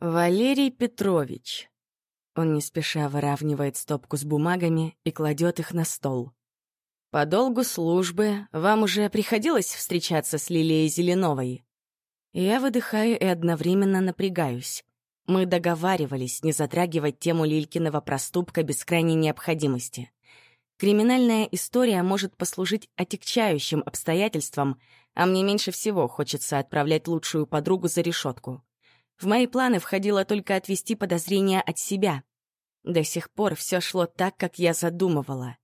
Валерий Петрович. Он не спеша выравнивает стопку с бумагами и кладет их на стол. По долгу службы вам уже приходилось встречаться с Лилией Зеленовой? Я выдыхаю и одновременно напрягаюсь. Мы договаривались не затрагивать тему Лилькиного проступка без крайней необходимости. Криминальная история может послужить отягчающим обстоятельством, а мне меньше всего хочется отправлять лучшую подругу за решетку. В мои планы входило только отвести подозрения от себя. До сих пор все шло так, как я задумывала.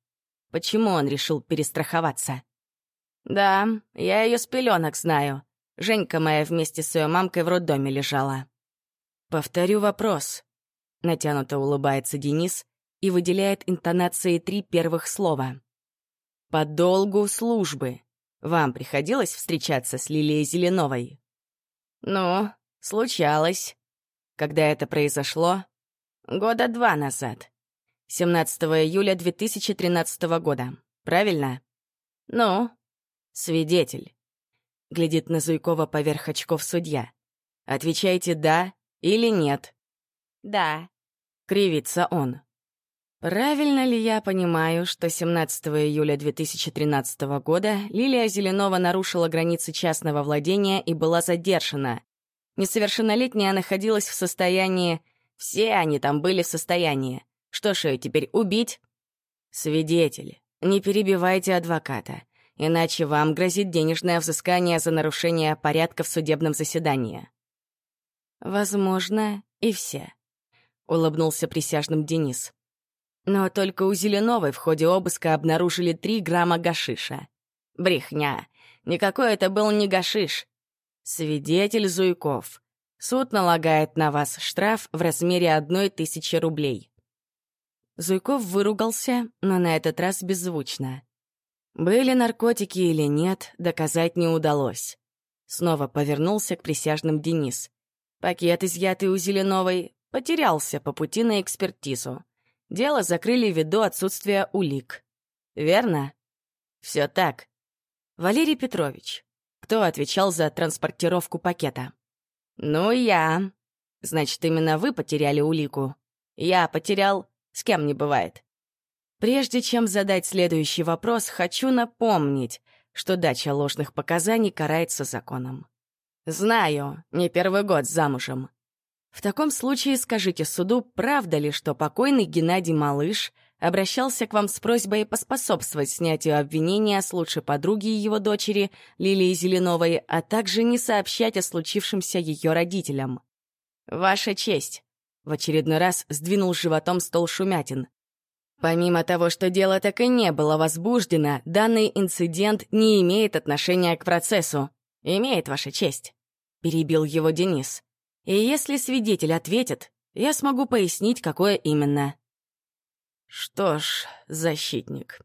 Почему он решил перестраховаться? «Да, я ее с пеленок знаю. Женька моя вместе с ее мамкой в роддоме лежала». «Повторю вопрос». Натянуто улыбается Денис и выделяет интонацией три первых слова. «По долгу службы. Вам приходилось встречаться с Лилией Зеленовой?» «Ну, случалось. Когда это произошло? Года два назад. 17 июля 2013 года. Правильно? Ну, свидетель. Глядит на Зуйкова поверх очков судья. Отвечайте «да» или «нет». «Да», — кривится он. Правильно ли я понимаю, что 17 июля 2013 года Лилия Зеленова нарушила границы частного владения и была задержана? Несовершеннолетняя находилась в состоянии... Все они там были в состоянии. Что ж ее теперь, убить? Свидетель, не перебивайте адвоката, иначе вам грозит денежное взыскание за нарушение порядка в судебном заседании. Возможно, и все. Улыбнулся присяжным Денис. Но только у Зеленовой в ходе обыска обнаружили три грамма гашиша. Брехня. Никакой это был не гашиш. Свидетель Зуйков. Суд налагает на вас штраф в размере одной тысячи рублей. Зуйков выругался, но на этот раз беззвучно. Были наркотики или нет, доказать не удалось. Снова повернулся к присяжным Денис. Пакет, изъятый у Зеленовой, потерялся по пути на экспертизу. Дело закрыли ввиду отсутствия улик. Верно? Все так. Валерий Петрович, кто отвечал за транспортировку пакета? Ну, я. Значит, именно вы потеряли улику. Я потерял, с кем не бывает. Прежде чем задать следующий вопрос, хочу напомнить, что дача ложных показаний карается законом. Знаю, не первый год замужем. В таком случае скажите суду, правда ли, что покойный Геннадий Малыш обращался к вам с просьбой поспособствовать снятию обвинения с лучшей подруги его дочери Лилии Зеленовой, а также не сообщать о случившемся ее родителям? Ваша честь. В очередной раз сдвинул животом стол Шумятин. Помимо того, что дело так и не было возбуждено, данный инцидент не имеет отношения к процессу. Имеет, Ваша честь. Перебил его Денис. И если свидетель ответит, я смогу пояснить, какое именно. Что ж, защитник.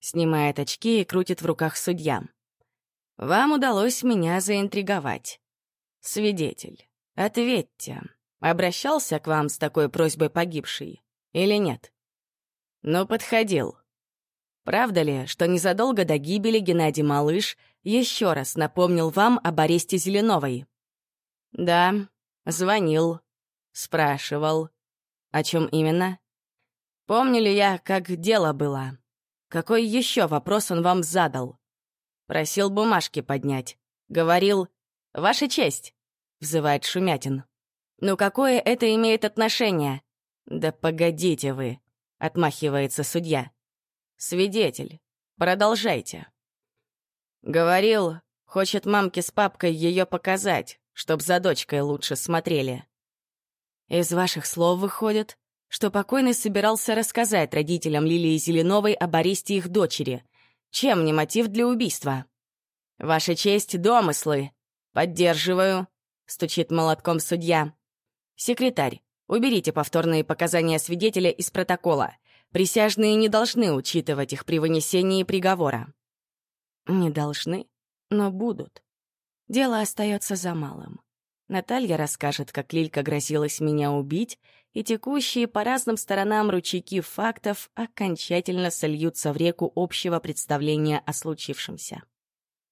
Снимает очки и крутит в руках судья. Вам удалось меня заинтриговать. Свидетель, ответьте, обращался к вам с такой просьбой погибший или нет? Ну, подходил. Правда ли, что незадолго до гибели Геннадий Малыш еще раз напомнил вам об аресте Зеленовой? Да, Звонил. Спрашивал. О чем именно? Помню ли я, как дело было? Какой еще вопрос он вам задал? Просил бумажки поднять. Говорил «Ваша честь», — взывает Шумятин. «Ну какое это имеет отношение?» «Да погодите вы», — отмахивается судья. «Свидетель, продолжайте». Говорил, хочет мамке с папкой ее показать, чтоб за дочкой лучше смотрели. Из ваших слов выходит, что покойный собирался рассказать родителям Лилии Зеленовой об аресте их дочери. Чем не мотив для убийства? «Ваша честь — домыслы!» «Поддерживаю», — стучит молотком судья. «Секретарь, уберите повторные показания свидетеля из протокола. Присяжные не должны учитывать их при вынесении приговора». «Не должны, но будут», Дело остается за малым. Наталья расскажет, как Лилька грозилась меня убить, и текущие по разным сторонам ручейки фактов окончательно сольются в реку общего представления о случившемся.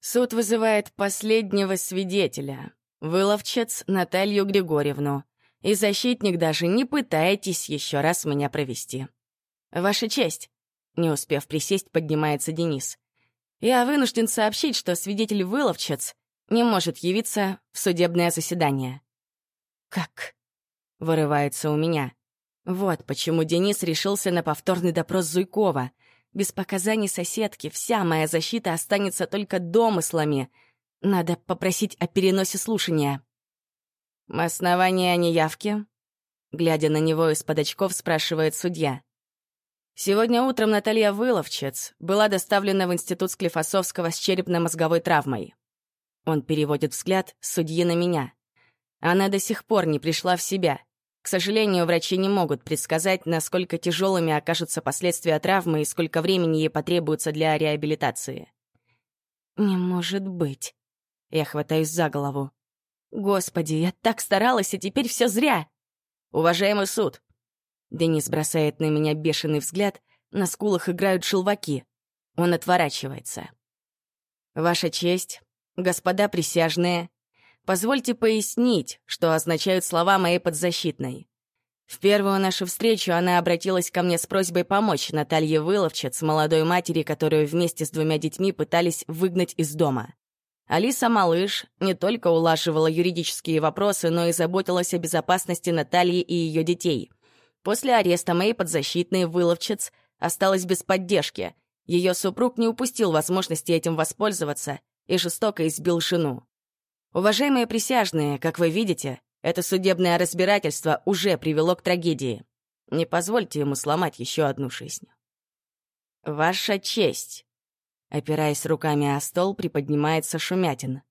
Суд вызывает последнего свидетеля, выловчец Наталью Григорьевну. И защитник даже не пытайтесь еще раз меня провести. Ваша честь, не успев присесть, поднимается Денис. Я вынужден сообщить, что свидетель-выловчец не может явиться в судебное заседание. «Как?» — вырывается у меня. Вот почему Денис решился на повторный допрос Зуйкова. Без показаний соседки вся моя защита останется только домыслами. Надо попросить о переносе слушания. «Основание неявки?» Глядя на него из-под очков, спрашивает судья. Сегодня утром Наталья Выловчец была доставлена в институт Склифосовского с черепно-мозговой травмой. Он переводит взгляд судьи на меня. Она до сих пор не пришла в себя. К сожалению, врачи не могут предсказать, насколько тяжелыми окажутся последствия травмы и сколько времени ей потребуется для реабилитации. «Не может быть». Я хватаюсь за голову. «Господи, я так старалась, и теперь все зря!» «Уважаемый суд, Денис бросает на меня бешеный взгляд, на скулах играют шелваки. Он отворачивается. «Ваша честь, господа присяжные, позвольте пояснить, что означают слова моей подзащитной. В первую нашу встречу она обратилась ко мне с просьбой помочь Наталье Выловчец, молодой матери, которую вместе с двумя детьми пытались выгнать из дома. Алиса Малыш не только улаживала юридические вопросы, но и заботилась о безопасности Натальи и ее детей — После ареста моей подзащитной выловчиц осталась без поддержки. Ее супруг не упустил возможности этим воспользоваться и жестоко избил жену. Уважаемые присяжные, как вы видите, это судебное разбирательство уже привело к трагедии. Не позвольте ему сломать еще одну жизнь. «Ваша честь!» Опираясь руками о стол, приподнимается Шумятин.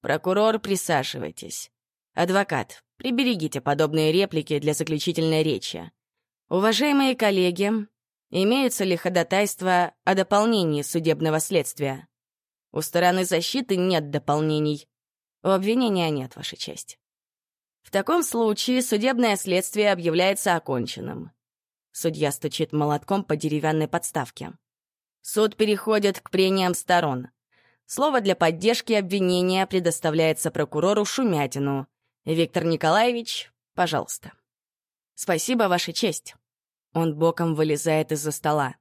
«Прокурор, присаживайтесь. Адвокат, Приберегите подобные реплики для заключительной речи. Уважаемые коллеги, имеются ли ходатайства о дополнении судебного следствия? У стороны защиты нет дополнений. У обвинения нет, Ваша честь. В таком случае судебное следствие объявляется оконченным. Судья стучит молотком по деревянной подставке. Суд переходит к прениям сторон. Слово для поддержки обвинения предоставляется прокурору Шумятину — Виктор Николаевич, пожалуйста. Спасибо, Ваша честь. Он боком вылезает из-за стола.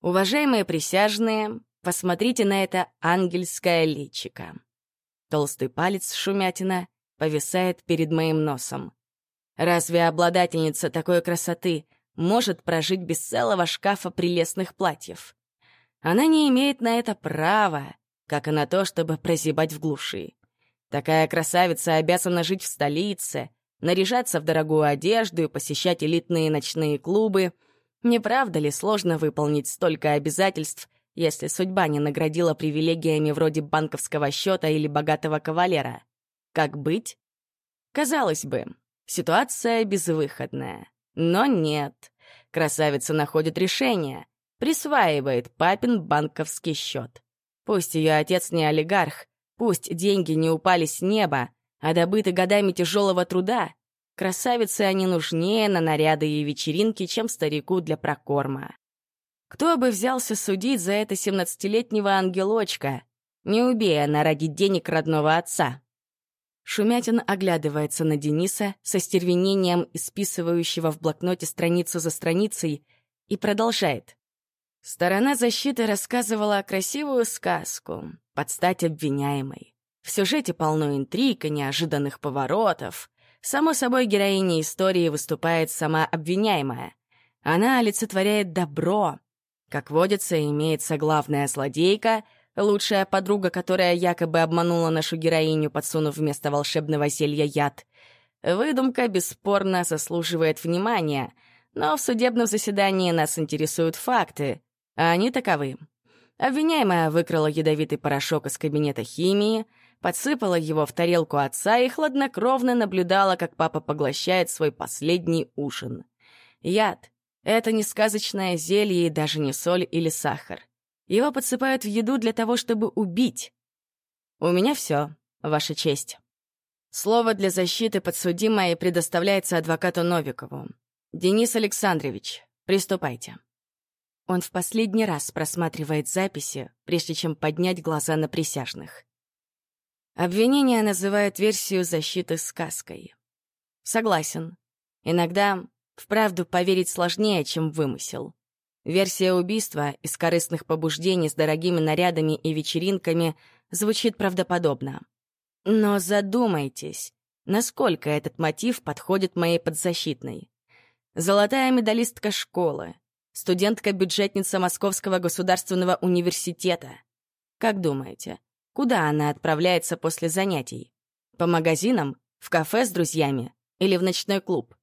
Уважаемые присяжные, посмотрите на это ангельское личико. Толстый палец Шумятина повисает перед моим носом. Разве обладательница такой красоты может прожить без целого шкафа прелестных платьев? Она не имеет на это права, как и на то, чтобы прозябать в глуши. Такая красавица обязана жить в столице, наряжаться в дорогую одежду и посещать элитные ночные клубы. Не правда ли сложно выполнить столько обязательств, если судьба не наградила привилегиями вроде банковского счета или богатого кавалера? Как быть? Казалось бы, ситуация безвыходная. Но нет. Красавица находит решение. Присваивает папин банковский счет. Пусть ее отец не олигарх, Пусть деньги не упали с неба, а добыты годами тяжелого труда, красавицы они нужнее на наряды и вечеринки, чем старику для прокорма. Кто бы взялся судить за это семнадцатилетнего ангелочка, не убей она ради денег родного отца? Шумятин оглядывается на Дениса со стервенением исписывающего в блокноте страницу за страницей и продолжает. Сторона защиты рассказывала красивую сказку, под стать обвиняемой. В сюжете полно интриг и неожиданных поворотов. Само собой, героиней истории выступает сама обвиняемая. Она олицетворяет добро. Как водится, имеется главная злодейка, лучшая подруга, которая якобы обманула нашу героиню, подсунув вместо волшебного зелья яд. Выдумка бесспорно заслуживает внимания, но в судебном заседании нас интересуют факты, а они таковы. Обвиняемая выкрала ядовитый порошок из кабинета химии, подсыпала его в тарелку отца и хладнокровно наблюдала, как папа поглощает свой последний ужин. Яд — это не сказочное зелье и даже не соль или сахар. Его подсыпают в еду для того, чтобы убить. У меня все, Ваша честь. Слово для защиты подсудимой предоставляется адвокату Новикову. Денис Александрович, приступайте. Он в последний раз просматривает записи, прежде чем поднять глаза на присяжных. Обвинение называет версию защиты сказкой. Согласен. Иногда вправду поверить сложнее, чем вымысел. Версия убийства из корыстных побуждений с дорогими нарядами и вечеринками звучит правдоподобно. Но задумайтесь, насколько этот мотив подходит моей подзащитной. Золотая медалистка школы, студентка-бюджетница Московского государственного университета. Как думаете, куда она отправляется после занятий? По магазинам? В кафе с друзьями? Или в ночной клуб?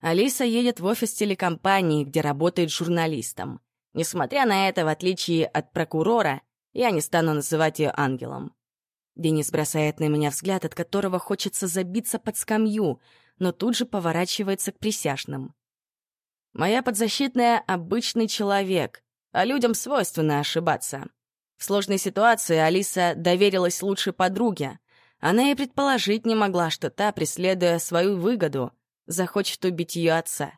Алиса едет в офис телекомпании, где работает журналистом. Несмотря на это, в отличие от прокурора, я не стану называть ее ангелом. Денис бросает на меня взгляд, от которого хочется забиться под скамью, но тут же поворачивается к присяжным. Моя подзащитная — обычный человек, а людям свойственно ошибаться. В сложной ситуации Алиса доверилась лучшей подруге. Она и предположить не могла, что та, преследуя свою выгоду, захочет убить ее отца.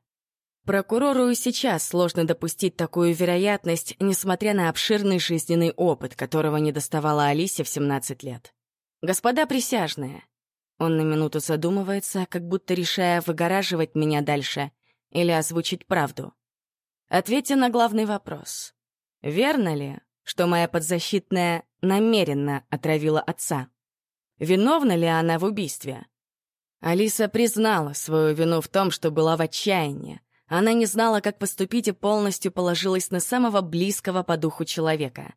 Прокурору и сейчас сложно допустить такую вероятность, несмотря на обширный жизненный опыт, которого не доставала Алисе в 17 лет. «Господа присяжные!» Он на минуту задумывается, как будто решая, выгораживать меня дальше или озвучить правду. Ответьте на главный вопрос. Верно ли, что моя подзащитная намеренно отравила отца? Виновна ли она в убийстве? Алиса признала свою вину в том, что была в отчаянии. Она не знала, как поступить и полностью положилась на самого близкого по духу человека.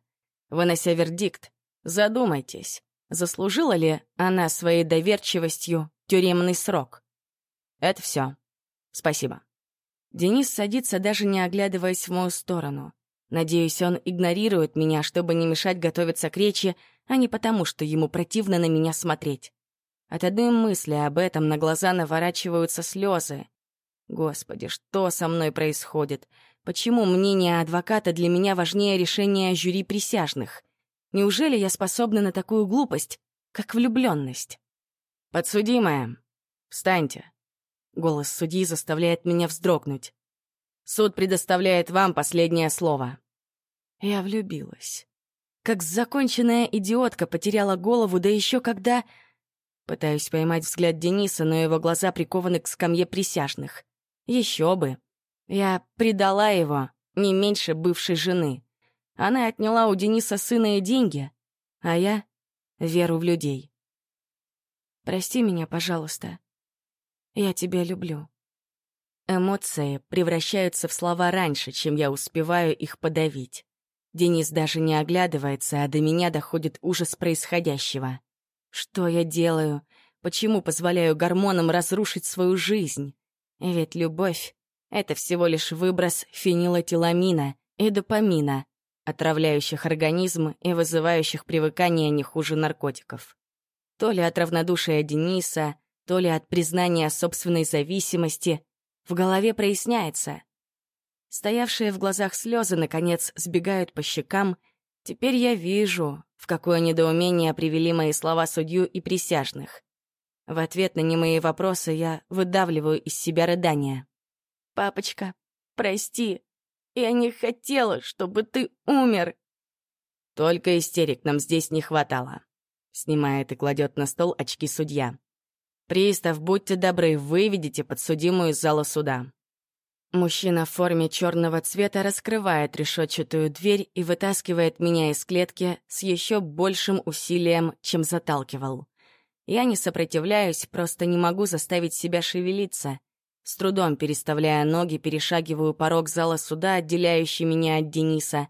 Вынося вердикт, задумайтесь, заслужила ли она своей доверчивостью тюремный срок. Это все. Спасибо. Денис садится, даже не оглядываясь в мою сторону. Надеюсь, он игнорирует меня, чтобы не мешать готовиться к речи, а не потому, что ему противно на меня смотреть. От одной мысли об этом на глаза наворачиваются слезы. Господи, что со мной происходит? Почему мнение адвоката для меня важнее решения жюри присяжных? Неужели я способна на такую глупость, как влюбленность? Подсудимая, встаньте. Голос судьи заставляет меня вздрогнуть. Суд предоставляет вам последнее слово. Я влюбилась. Как законченная идиотка потеряла голову, да еще когда Пытаюсь поймать взгляд Дениса, но его глаза прикованы к скамье присяжных. Еще бы. Я предала его, не меньше бывшей жены. Она отняла у Дениса сына и деньги, а я — веру в людей. Прости меня, пожалуйста. Я тебя люблю. Эмоции превращаются в слова раньше, чем я успеваю их подавить. Денис даже не оглядывается, а до меня доходит ужас происходящего. Что я делаю? Почему позволяю гормонам разрушить свою жизнь? Ведь любовь — это всего лишь выброс фенилэтиламина и допамина, отравляющих организм и вызывающих привыкание не хуже наркотиков. То ли от равнодушия Дениса, то ли от признания собственной зависимости, в голове проясняется. Стоявшие в глазах слезы, наконец, сбегают по щекам. Теперь я вижу, в какое недоумение привели мои слова судью и присяжных. В ответ на немые вопросы я выдавливаю из себя рыдания. «Папочка, прости, я не хотела, чтобы ты умер!» Только истерик нам здесь не хватало. Снимает и кладет на стол очки судья. «Пристав, будьте добры, выведите подсудимую из зала суда». Мужчина в форме черного цвета раскрывает решетчатую дверь и вытаскивает меня из клетки с еще большим усилием, чем заталкивал. Я не сопротивляюсь, просто не могу заставить себя шевелиться. С трудом переставляя ноги, перешагиваю порог зала суда, отделяющий меня от Дениса.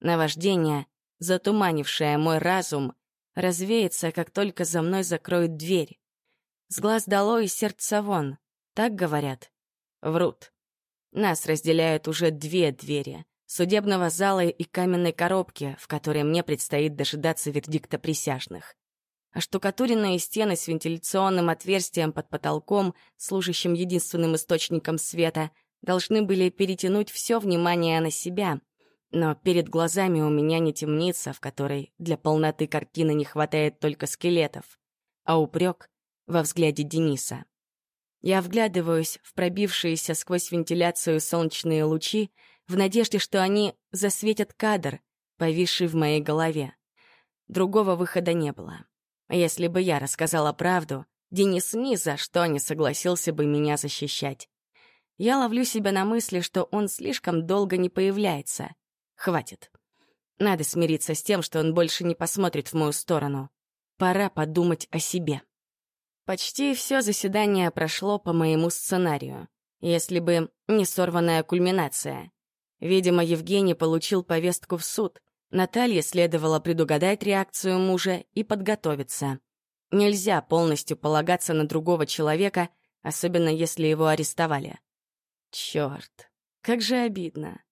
Наваждение, затуманившее мой разум, развеется, как только за мной закроют дверь. С глаз долой и сердца вон, так говорят. Врут. Нас разделяют уже две двери — судебного зала и каменной коробки, в которой мне предстоит дожидаться вердикта присяжных. А штукатуренные стены с вентиляционным отверстием под потолком, служащим единственным источником света, должны были перетянуть все внимание на себя. Но перед глазами у меня не темница, в которой для полноты картины не хватает только скелетов, а упрек во взгляде Дениса. Я вглядываюсь в пробившиеся сквозь вентиляцию солнечные лучи в надежде, что они засветят кадр, повисший в моей голове. Другого выхода не было. Если бы я рассказала правду, Денис ни за что не согласился бы меня защищать. Я ловлю себя на мысли, что он слишком долго не появляется. Хватит. Надо смириться с тем, что он больше не посмотрит в мою сторону. Пора подумать о себе. Почти все заседание прошло по моему сценарию, если бы не сорванная кульминация. Видимо, Евгений получил повестку в суд. Наталье следовало предугадать реакцию мужа и подготовиться. Нельзя полностью полагаться на другого человека, особенно если его арестовали. Черт, как же обидно.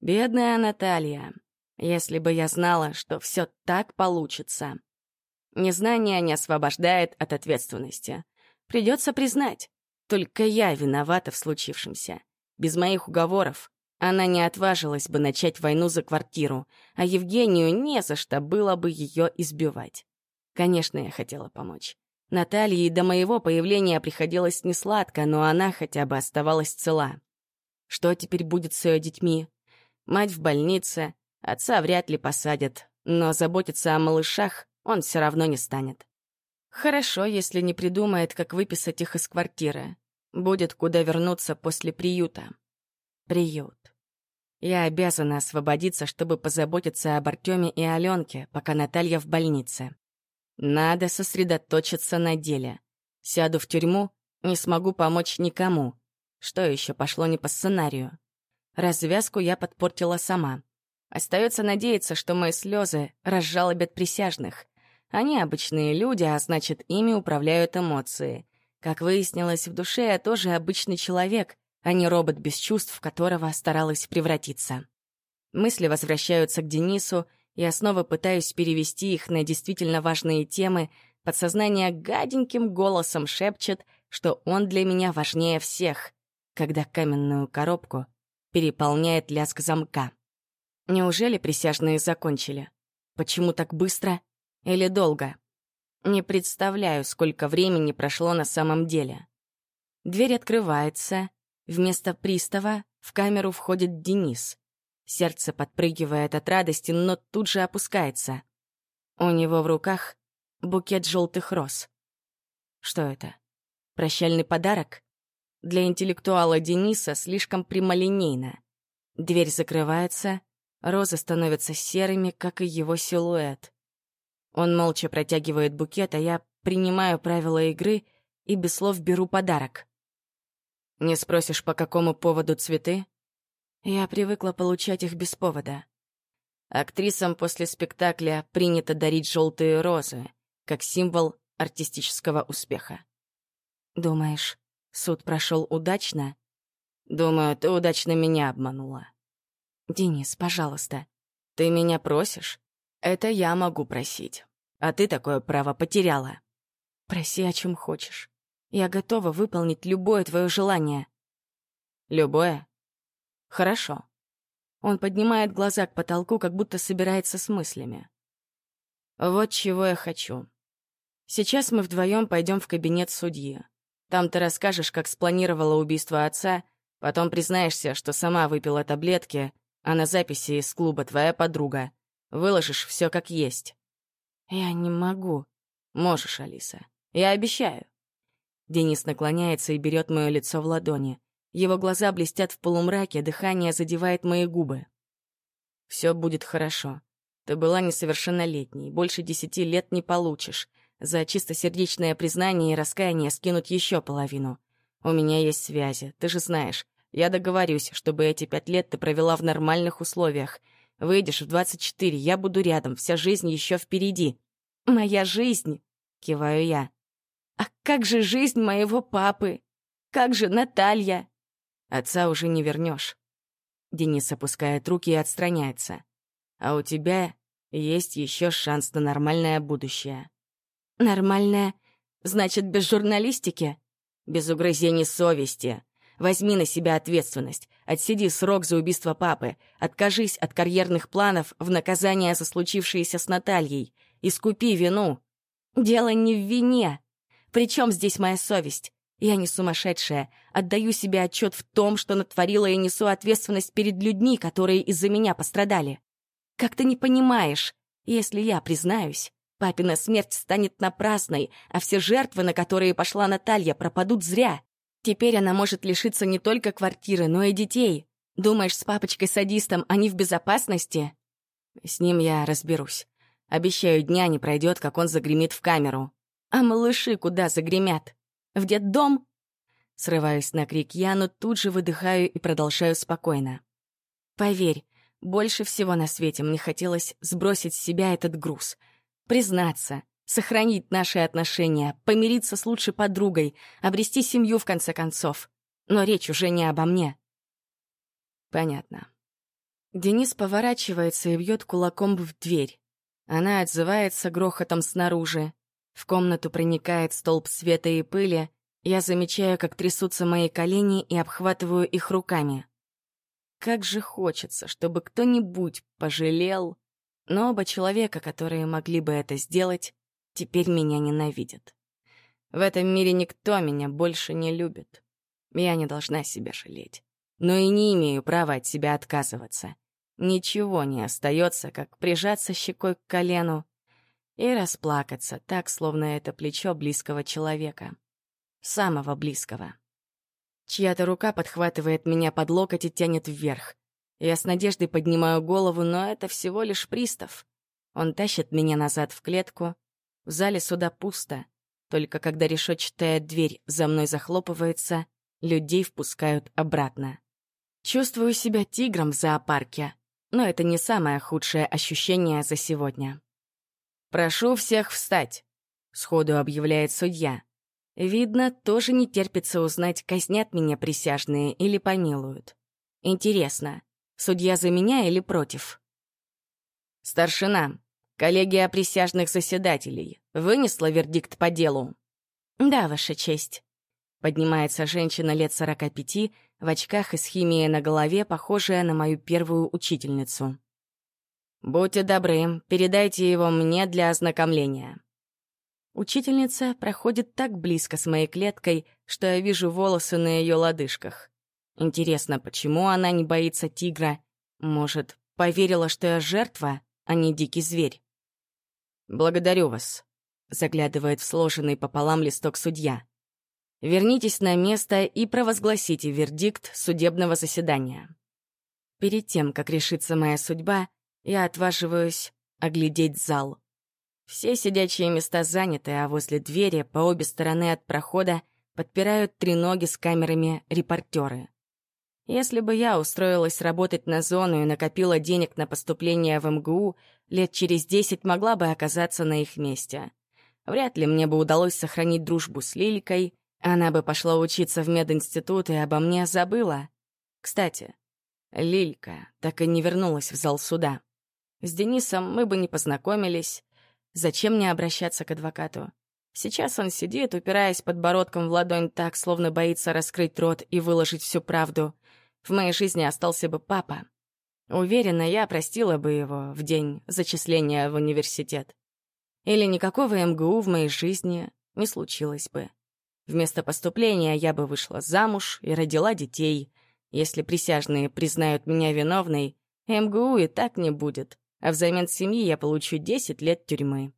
Бедная Наталья. Если бы я знала, что все так получится. Незнание не освобождает от ответственности. Придется признать, только я виновата в случившемся. Без моих уговоров она не отважилась бы начать войну за квартиру, а Евгению не за что было бы ее избивать. Конечно, я хотела помочь. Наталье до моего появления приходилось несладко, но она хотя бы оставалась цела. Что теперь будет с ее детьми? Мать в больнице, отца вряд ли посадят, но заботиться о малышах он все равно не станет. Хорошо, если не придумает, как выписать их из квартиры. Будет куда вернуться после приюта. Приют. Я обязана освободиться, чтобы позаботиться об Артеме и Аленке, пока Наталья в больнице. Надо сосредоточиться на деле. Сяду в тюрьму, не смогу помочь никому. Что еще пошло не по сценарию? Развязку я подпортила сама. Остается надеяться, что мои слезы разжалобят присяжных. Они обычные люди, а значит, ими управляют эмоции. Как выяснилось, в душе я тоже обычный человек, а не робот без чувств, в которого старалась превратиться. Мысли возвращаются к Денису, я снова пытаюсь перевести их на действительно важные темы, подсознание гаденьким голосом шепчет, что он для меня важнее всех, когда каменную коробку переполняет лязг замка. Неужели присяжные закончили? Почему так быстро или долго? Не представляю, сколько времени прошло на самом деле. Дверь открывается. Вместо пристава в камеру входит Денис. Сердце подпрыгивает от радости, но тут же опускается. У него в руках букет желтых роз. Что это? Прощальный подарок? Для интеллектуала Дениса слишком прямолинейно. Дверь закрывается, розы становятся серыми, как и его силуэт. Он молча протягивает букет, а я принимаю правила игры и без слов беру подарок. Не спросишь, по какому поводу цветы? Я привыкла получать их без повода. Актрисам после спектакля принято дарить желтые розы, как символ артистического успеха. Думаешь, суд прошел удачно? Думаю, ты удачно меня обманула. Денис, пожалуйста. Ты меня просишь? Это я могу просить. А ты такое право потеряла. Проси, о чем хочешь. Я готова выполнить любое твое желание. Любое? Хорошо. Он поднимает глаза к потолку, как будто собирается с мыслями. Вот чего я хочу. Сейчас мы вдвоем пойдем в кабинет судьи. Там ты расскажешь, как спланировала убийство отца, потом признаешься, что сама выпила таблетки, а на записи из клуба твоя подруга. Выложишь все как есть. Я не могу. Можешь, Алиса. Я обещаю. Денис наклоняется и берет мое лицо в ладони. Его глаза блестят в полумраке, дыхание задевает мои губы. Все будет хорошо. Ты была несовершеннолетней, больше десяти лет не получишь. За чистосердечное признание и раскаяние скинуть еще половину. У меня есть связи, ты же знаешь. Я договорюсь, чтобы эти пять лет ты провела в нормальных условиях. Выйдешь в 24, я буду рядом, вся жизнь еще впереди. Моя жизнь, киваю я. А как же жизнь моего папы? Как же Наталья? Отца уже не вернешь. Денис опускает руки и отстраняется. А у тебя есть еще шанс на нормальное будущее. Нормальное? Значит, без журналистики? Без угрызений совести. Возьми на себя ответственность. Отсиди срок за убийство папы. Откажись от карьерных планов в наказание за случившееся с Натальей. Искупи вину. Дело не в вине. Причем здесь моя совесть? Я не сумасшедшая. Отдаю себе отчет в том, что натворила и несу ответственность перед людьми, которые из-за меня пострадали. Как ты не понимаешь, если я признаюсь, Папина смерть станет напрасной, а все жертвы, на которые пошла Наталья, пропадут зря. Теперь она может лишиться не только квартиры, но и детей. Думаешь, с папочкой-садистом они в безопасности? С ним я разберусь. Обещаю, дня не пройдет, как он загремит в камеру. А малыши куда загремят? В детдом? Срываюсь на крик я, но тут же выдыхаю и продолжаю спокойно. Поверь, больше всего на свете мне хотелось сбросить с себя этот груз. Признаться, сохранить наши отношения, помириться с лучшей подругой, обрести семью в конце концов. Но речь уже не обо мне. Понятно. Денис поворачивается и бьет кулаком в дверь. Она отзывается грохотом снаружи. В комнату проникает столб света и пыли. Я замечаю, как трясутся мои колени и обхватываю их руками. Как же хочется, чтобы кто-нибудь пожалел. Но оба человека, которые могли бы это сделать, теперь меня ненавидят. В этом мире никто меня больше не любит. Я не должна себя жалеть. Но и не имею права от себя отказываться. Ничего не остается, как прижаться щекой к колену и расплакаться, так, словно это плечо близкого человека. Самого близкого. Чья-то рука подхватывает меня под локоть и тянет вверх. Я с надеждой поднимаю голову, но это всего лишь пристав. Он тащит меня назад в клетку. В зале суда пусто. Только когда решетчатая дверь за мной захлопывается, людей впускают обратно. Чувствую себя тигром в зоопарке, но это не самое худшее ощущение за сегодня. «Прошу всех встать», — сходу объявляет судья. Видно, тоже не терпится узнать, казнят меня присяжные или помилуют. Интересно, судья за меня или против? Старшина, коллегия присяжных заседателей, вынесла вердикт по делу? Да, Ваша честь. Поднимается женщина лет сорока пяти, в очках и с химией на голове, похожая на мою первую учительницу. «Будьте добры, передайте его мне для ознакомления». Учительница проходит так близко с моей клеткой, что я вижу волосы на ее лодыжках. Интересно, почему она не боится тигра? Может, поверила, что я жертва, а не дикий зверь? «Благодарю вас», — заглядывает в сложенный пополам листок судья. Вернитесь на место и провозгласите вердикт судебного заседания. Перед тем, как решится моя судьба, я отваживаюсь оглядеть зал. Все сидячие места заняты, а возле двери по обе стороны от прохода подпирают три ноги с камерами репортеры. Если бы я устроилась работать на зону и накопила денег на поступление в МГУ, лет через десять могла бы оказаться на их месте. Вряд ли мне бы удалось сохранить дружбу с Лилькой, она бы пошла учиться в мединститут и обо мне забыла. Кстати, Лилька так и не вернулась в зал суда. С Денисом мы бы не познакомились. Зачем мне обращаться к адвокату? Сейчас он сидит, упираясь подбородком в ладонь так, словно боится раскрыть рот и выложить всю правду. В моей жизни остался бы папа. Уверена, я простила бы его в день зачисления в университет. Или никакого МГУ в моей жизни не случилось бы. Вместо поступления я бы вышла замуж и родила детей. Если присяжные признают меня виновной, МГУ и так не будет, а взамен семьи я получу 10 лет тюрьмы.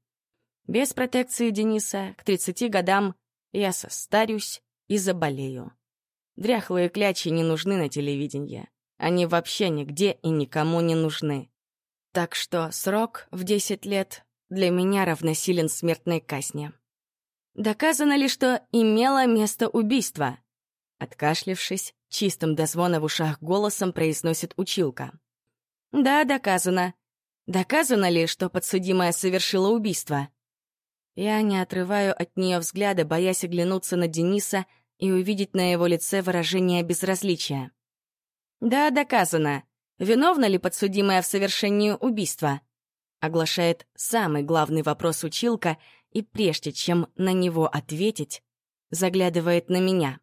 Без протекции Дениса к 30 годам я состарюсь и заболею. Дряхлые клячи не нужны на телевидении. Они вообще нигде и никому не нужны. Так что срок в 10 лет для меня равносилен смертной казни. Доказано ли, что имело место убийство? Откашлившись, чистым до звона в ушах голосом произносит училка. Да, доказано. Доказано ли, что подсудимая совершила убийство? Я не отрываю от нее взгляда, боясь оглянуться на Дениса и увидеть на его лице выражение безразличия. Да, доказано. Виновна ли подсудимая в совершении убийства? Оглашает самый главный вопрос училка, и прежде чем на него ответить, заглядывает на меня.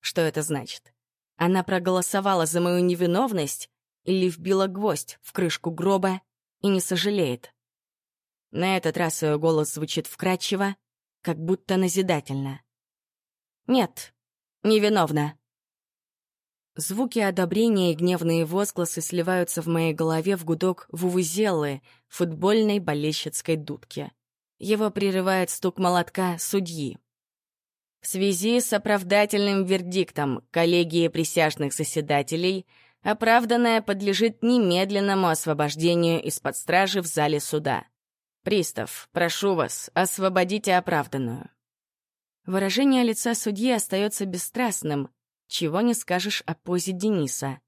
Что это значит? Она проголосовала за мою невиновность или вбила гвоздь в крышку гроба и не сожалеет? На этот раз ее голос звучит вкрадчиво, как будто назидательно. «Нет, невиновна». Звуки одобрения и гневные возгласы сливаются в моей голове в гудок вувузелы футбольной болельщицкой дудки. Его прерывает стук молотка судьи. В связи с оправдательным вердиктом коллегии присяжных заседателей оправданная подлежит немедленному освобождению из-под стражи в зале суда. Пристав, прошу вас, освободите оправданную. Выражение лица судьи остается бесстрастным, чего не скажешь о позе Дениса.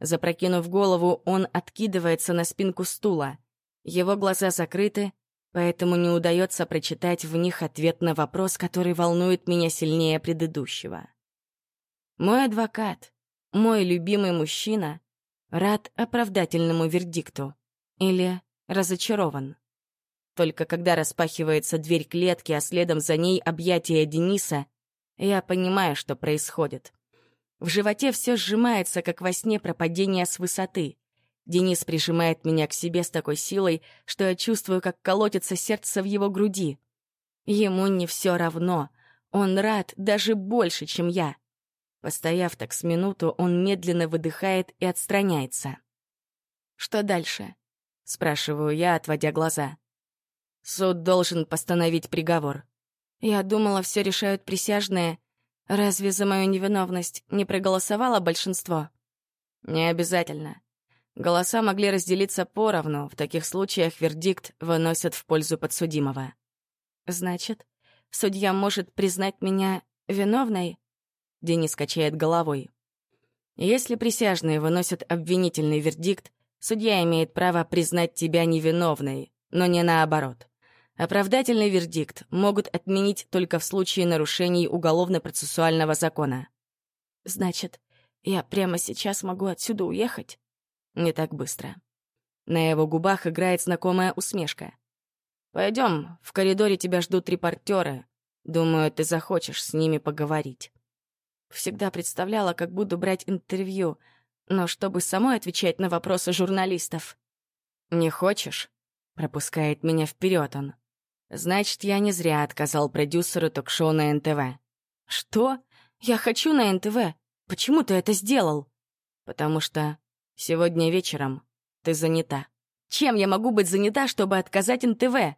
Запрокинув голову, он откидывается на спинку стула. Его глаза закрыты, поэтому не удается прочитать в них ответ на вопрос, который волнует меня сильнее предыдущего. Мой адвокат, мой любимый мужчина, рад оправдательному вердикту или разочарован. Только когда распахивается дверь клетки, а следом за ней объятия Дениса, я понимаю, что происходит. В животе все сжимается, как во сне пропадение с высоты. Денис прижимает меня к себе с такой силой, что я чувствую, как колотится сердце в его груди. Ему не все равно. Он рад даже больше, чем я. Постояв так с минуту, он медленно выдыхает и отстраняется. «Что дальше?» — спрашиваю я, отводя глаза. «Суд должен постановить приговор. Я думала, все решают присяжные. Разве за мою невиновность не проголосовало большинство?» «Не обязательно. Голоса могли разделиться поровну, в таких случаях вердикт выносят в пользу подсудимого. «Значит, судья может признать меня виновной?» Денис качает головой. «Если присяжные выносят обвинительный вердикт, судья имеет право признать тебя невиновной, но не наоборот. Оправдательный вердикт могут отменить только в случае нарушений уголовно-процессуального закона». «Значит, я прямо сейчас могу отсюда уехать?» Не так быстро. На его губах играет знакомая усмешка. Пойдем, в коридоре тебя ждут репортеры. Думаю, ты захочешь с ними поговорить. Всегда представляла, как буду брать интервью, но чтобы самой отвечать на вопросы журналистов. «Не хочешь?» — пропускает меня вперед он. «Значит, я не зря отказал продюсеру ток-шоу на НТВ». «Что? Я хочу на НТВ. Почему ты это сделал?» «Потому что Сегодня вечером ты занята. Чем я могу быть занята, чтобы отказать НТВ?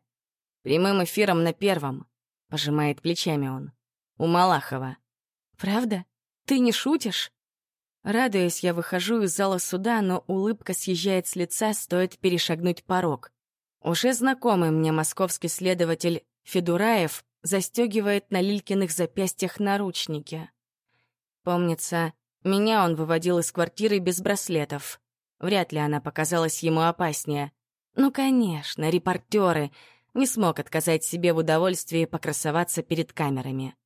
Прямым эфиром на первом. Пожимает плечами он. У Малахова. Правда? Ты не шутишь? Радуясь, я выхожу из зала суда, но улыбка съезжает с лица, стоит перешагнуть порог. Уже знакомый мне московский следователь Федураев застегивает на Лилькиных запястьях наручники. Помнится, меня он выводил из квартиры без браслетов. Вряд ли она показалась ему опаснее. Ну, конечно, репортеры. Не смог отказать себе в удовольствии покрасоваться перед камерами.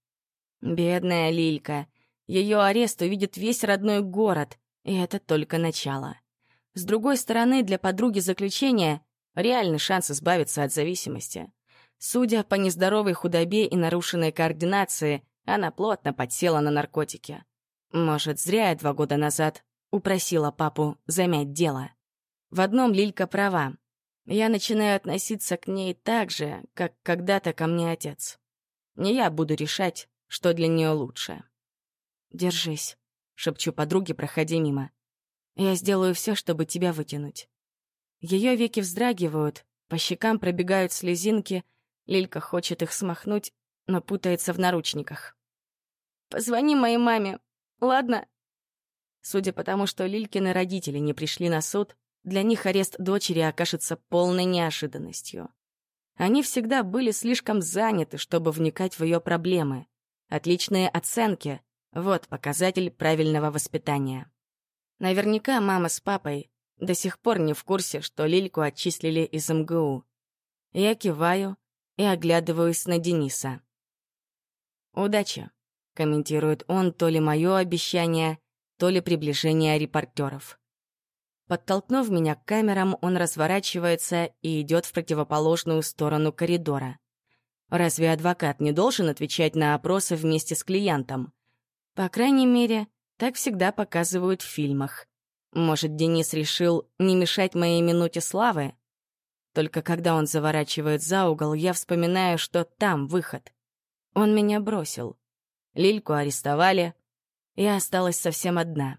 Бедная Лилька. Ее арест увидит весь родной город, и это только начало. С другой стороны, для подруги заключения реальный шанс избавиться от зависимости. Судя по нездоровой худобе и нарушенной координации, она плотно подсела на наркотики. Может, зря я два года назад упросила папу замять дело. В одном Лилька права. Я начинаю относиться к ней так же, как когда-то ко мне отец. Не я буду решать, что для нее лучше. «Держись», — шепчу подруге, проходя мимо. «Я сделаю все, чтобы тебя вытянуть». Ее веки вздрагивают, по щекам пробегают слезинки, Лилька хочет их смахнуть, но путается в наручниках. «Позвони моей маме, Ладно. Судя по тому, что Лилькины родители не пришли на суд, для них арест дочери окажется полной неожиданностью. Они всегда были слишком заняты, чтобы вникать в ее проблемы. Отличные оценки — вот показатель правильного воспитания. Наверняка мама с папой до сих пор не в курсе, что Лильку отчислили из МГУ. Я киваю и оглядываюсь на Дениса. «Удачи!» комментирует он то ли мое обещание, то ли приближение репортеров. Подтолкнув меня к камерам, он разворачивается и идет в противоположную сторону коридора. Разве адвокат не должен отвечать на опросы вместе с клиентом? По крайней мере, так всегда показывают в фильмах. Может, Денис решил не мешать моей минуте славы? Только когда он заворачивает за угол, я вспоминаю, что там выход. Он меня бросил. Лильку арестовали. Я осталась совсем одна.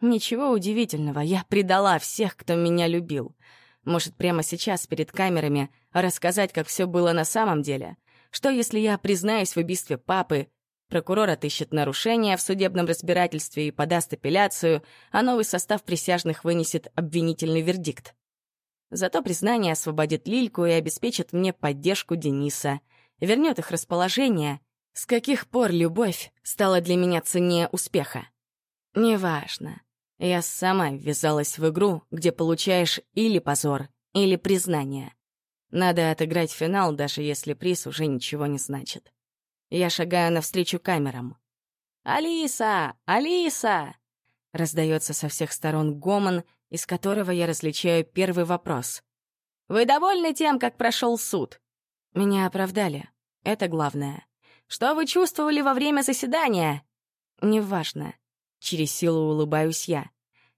Ничего удивительного, я предала всех, кто меня любил. Может, прямо сейчас перед камерами рассказать, как все было на самом деле? Что, если я признаюсь в убийстве папы, прокурор отыщет нарушения в судебном разбирательстве и подаст апелляцию, а новый состав присяжных вынесет обвинительный вердикт? Зато признание освободит Лильку и обеспечит мне поддержку Дениса, вернет их расположение. С каких пор любовь стала для меня ценнее успеха? Неважно. Я сама ввязалась в игру, где получаешь или позор, или признание. Надо отыграть финал, даже если приз уже ничего не значит. Я шагаю навстречу камерам. «Алиса! Алиса!» Раздается со всех сторон гомон, из которого я различаю первый вопрос. «Вы довольны тем, как прошел суд?» Меня оправдали. Это главное. «Что вы чувствовали во время заседания?» «Неважно. Через силу улыбаюсь я.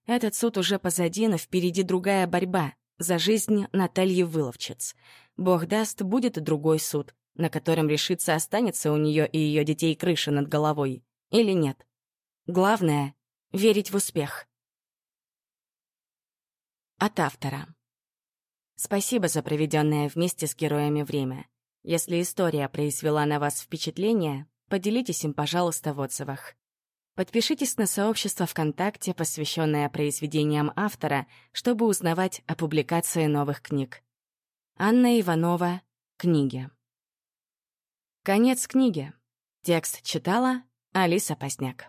Этот суд уже позади, но впереди другая борьба за жизнь Натальи Выловчиц. Бог даст, будет другой суд, на котором решится, останется у нее и ее детей крыша над головой или нет. Главное — верить в успех. От автора. Спасибо за проведенное вместе с героями время. Если история произвела на вас впечатление, поделитесь им, пожалуйста, в отзывах. Подпишитесь на сообщество ВКонтакте, посвященное произведениям автора, чтобы узнавать о публикации новых книг. Анна Иванова. Книги. Конец книги. Текст читала Алиса Поздняк.